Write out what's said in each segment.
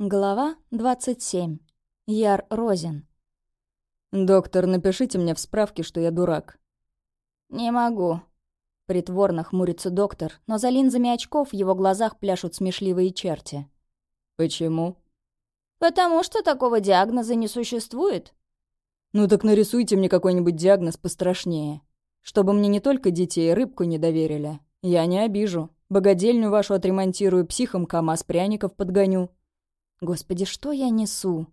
Глава 27. Яр Розин. «Доктор, напишите мне в справке, что я дурак». «Не могу». Притворно хмурится доктор, но за линзами очков в его глазах пляшут смешливые черти. «Почему?» «Потому что такого диагноза не существует». «Ну так нарисуйте мне какой-нибудь диагноз пострашнее. Чтобы мне не только детей, рыбку не доверили. Я не обижу. Богадельню вашу отремонтирую, психом КамАЗ пряников подгоню». Господи, что я несу?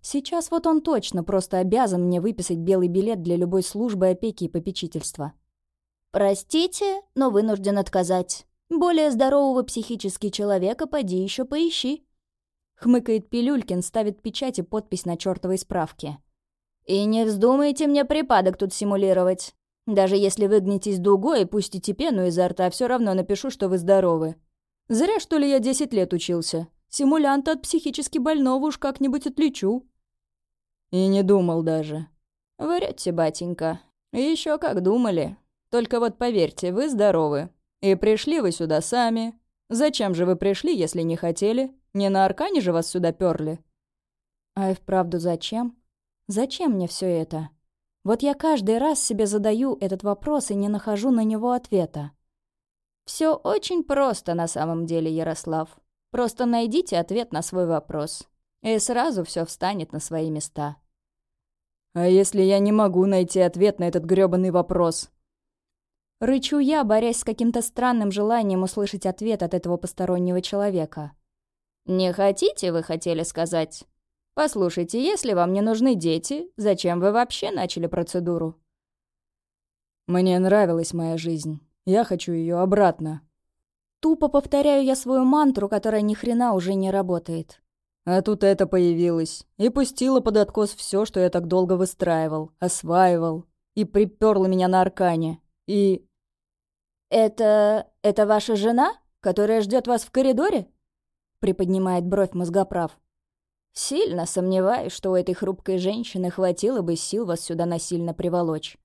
Сейчас вот он точно просто обязан мне выписать белый билет для любой службы опеки и попечительства. Простите, но вынужден отказать. Более здорового психически человека поди еще поищи. Хмыкает Пилюлькин, ставит печать и подпись на чертовой справке. И не вздумайте мне припадок тут симулировать. Даже если выгнетесь дугой и пустите пену изо рта, все равно напишу, что вы здоровы. Зря, что ли, я 10 лет учился. Симулянта от психически больного уж как-нибудь отличу». «И не думал даже». «Врете, батенька. Еще как думали. Только вот поверьте, вы здоровы. И пришли вы сюда сами. Зачем же вы пришли, если не хотели? Не на Аркане же вас сюда перли?» «А и вправду зачем? Зачем мне все это?» Вот я каждый раз себе задаю этот вопрос и не нахожу на него ответа. Все очень просто на самом деле, Ярослав. Просто найдите ответ на свой вопрос, и сразу все встанет на свои места. «А если я не могу найти ответ на этот грёбаный вопрос?» Рычу я, борясь с каким-то странным желанием услышать ответ от этого постороннего человека. «Не хотите, вы хотели сказать? Послушайте, если вам не нужны дети, зачем вы вообще начали процедуру?» «Мне нравилась моя жизнь. Я хочу ее обратно», Тупо повторяю я свою мантру, которая ни хрена уже не работает. А тут это появилось. И пустила под откос все, что я так долго выстраивал, осваивал. И приперла меня на аркане. И... «Это... это ваша жена, которая ждет вас в коридоре?» Приподнимает бровь мозгоправ. «Сильно сомневаюсь, что у этой хрупкой женщины хватило бы сил вас сюда насильно приволочь».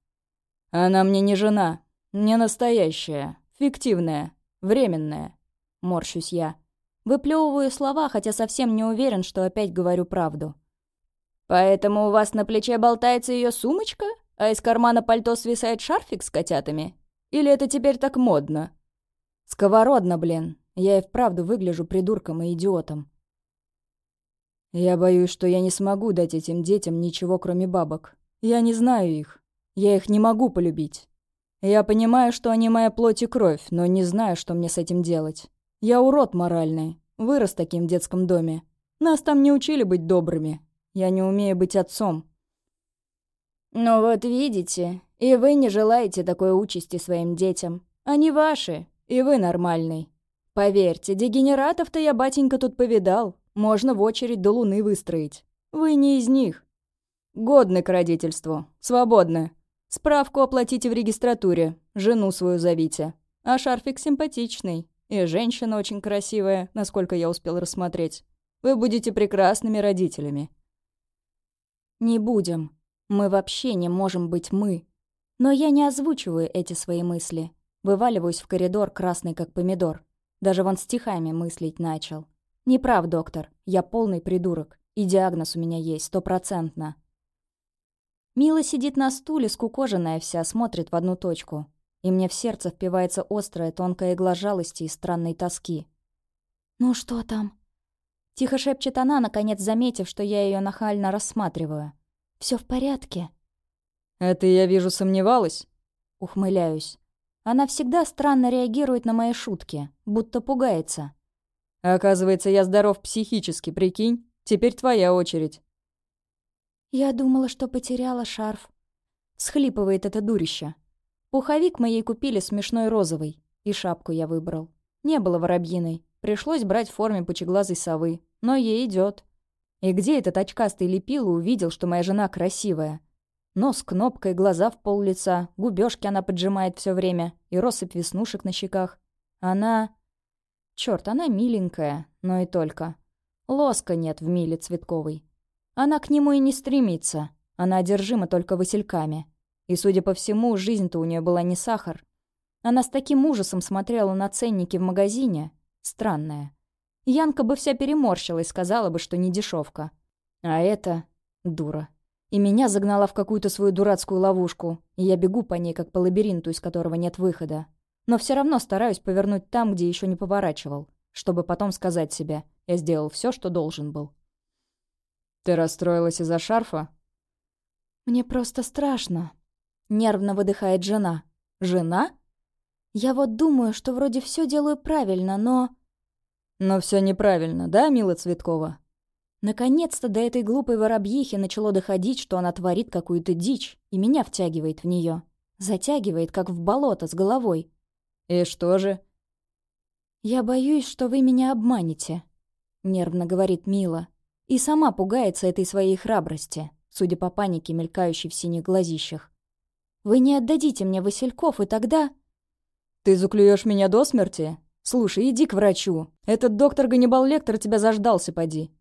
«Она мне не жена. Не настоящая. Фиктивная. Временное. Морщусь я. Выплевываю слова, хотя совсем не уверен, что опять говорю правду. «Поэтому у вас на плече болтается ее сумочка, а из кармана пальто свисает шарфик с котятами? Или это теперь так модно?» «Сковородно, блин. Я и вправду выгляжу придурком и идиотом. Я боюсь, что я не смогу дать этим детям ничего, кроме бабок. Я не знаю их. Я их не могу полюбить. Я понимаю, что они моя плоть и кровь, но не знаю, что мне с этим делать. Я урод моральный. Вырос таким в детском доме. Нас там не учили быть добрыми. Я не умею быть отцом. Ну вот видите, и вы не желаете такой участи своим детям. Они ваши, и вы нормальный. Поверьте, дегенератов-то я, батенька, тут повидал. Можно в очередь до луны выстроить. Вы не из них. Годны к родительству. Свободны. Справку оплатите в регистратуре, жену свою зовите. А шарфик симпатичный. И женщина очень красивая, насколько я успел рассмотреть. Вы будете прекрасными родителями. Не будем. Мы вообще не можем быть мы. Но я не озвучиваю эти свои мысли. Вываливаюсь в коридор, красный как помидор. Даже вон стихами мыслить начал. Не прав, доктор. Я полный придурок. И диагноз у меня есть, стопроцентно. Мила сидит на стуле, скукоженная вся, смотрит в одну точку. И мне в сердце впивается острая тонкая игла жалости и странной тоски. «Ну что там?» Тихо шепчет она, наконец заметив, что я ее нахально рассматриваю. Все в порядке?» «Это я вижу сомневалась?» Ухмыляюсь. Она всегда странно реагирует на мои шутки, будто пугается. «Оказывается, я здоров психически, прикинь? Теперь твоя очередь». «Я думала, что потеряла шарф». Схлипывает это дурище. Пуховик моей купили смешной розовый. И шапку я выбрал. Не было воробьиной. Пришлось брать в форме пучеглазой совы. Но ей идет. И где этот очкастый лепил и увидел, что моя жена красивая? Нос кнопкой, глаза в пол лица, губёшки она поджимает все время и россыпь веснушек на щеках. Она... Черт, она миленькая, но и только. Лоска нет в миле цветковой. Она к нему и не стремится. Она одержима только васильками. И, судя по всему, жизнь-то у нее была не сахар. Она с таким ужасом смотрела на ценники в магазине. Странная. Янка бы вся переморщилась, сказала бы, что не дешевка. А это... дура. И меня загнала в какую-то свою дурацкую ловушку, и я бегу по ней, как по лабиринту, из которого нет выхода. Но все равно стараюсь повернуть там, где еще не поворачивал, чтобы потом сказать себе, я сделал все, что должен был. «Ты расстроилась из-за шарфа?» «Мне просто страшно», — нервно выдыхает жена. «Жена?» «Я вот думаю, что вроде все делаю правильно, но...» «Но все неправильно, да, Мила Цветкова?» Наконец-то до этой глупой воробьихи начало доходить, что она творит какую-то дичь, и меня втягивает в нее. Затягивает, как в болото, с головой. «И что же?» «Я боюсь, что вы меня обманете», — нервно говорит Мила. И сама пугается этой своей храбрости, судя по панике, мелькающей в синих глазищах. «Вы не отдадите мне Васильков, и тогда...» «Ты заклюешь меня до смерти? Слушай, иди к врачу. Этот доктор Ганнибал Лектор тебя заждался, поди».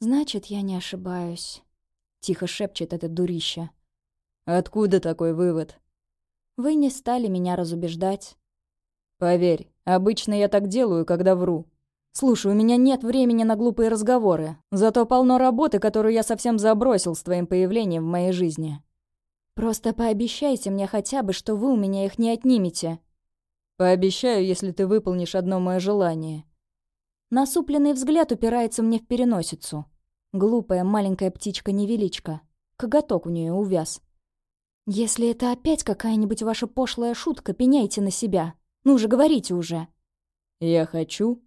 «Значит, я не ошибаюсь», — тихо шепчет это дурище. «Откуда такой вывод?» «Вы не стали меня разубеждать». «Поверь, обычно я так делаю, когда вру. Слушай, у меня нет времени на глупые разговоры. Зато полно работы, которую я совсем забросил с твоим появлением в моей жизни». «Просто пообещайте мне хотя бы, что вы у меня их не отнимете». «Пообещаю, если ты выполнишь одно мое желание». Насупленный взгляд упирается мне в переносицу. Глупая маленькая птичка-невеличка. Коготок у нее увяз. «Если это опять какая-нибудь ваша пошлая шутка, пеняйте на себя. Ну же, говорите уже». «Я хочу,